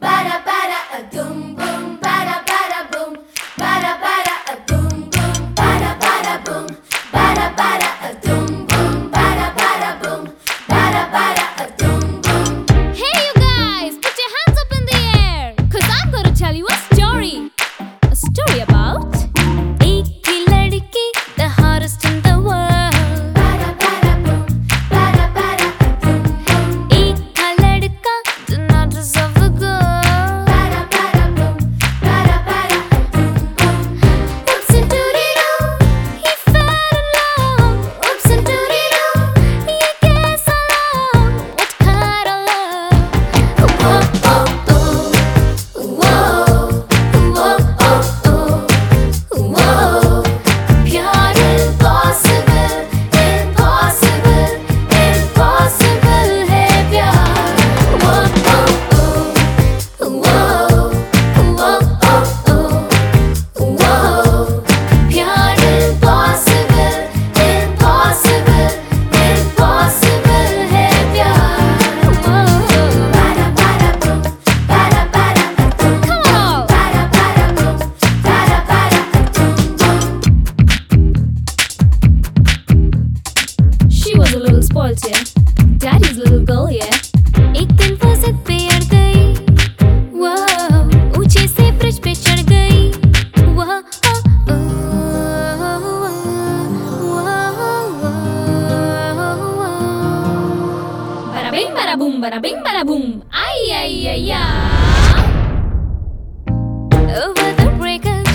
Bada bada a doom boom, bada bada boom, bada bada a boom boom, bada bada boom, bada. spoiled, yeah. Daddy's little girl, yeah. एक दिन वो सद पे अड़ गई वो ऊंचे से ब्रिज पे चढ़ गई वो Barabim, barabum, barabim, barabum. Ai, ai, ai, ai. Over the breakers.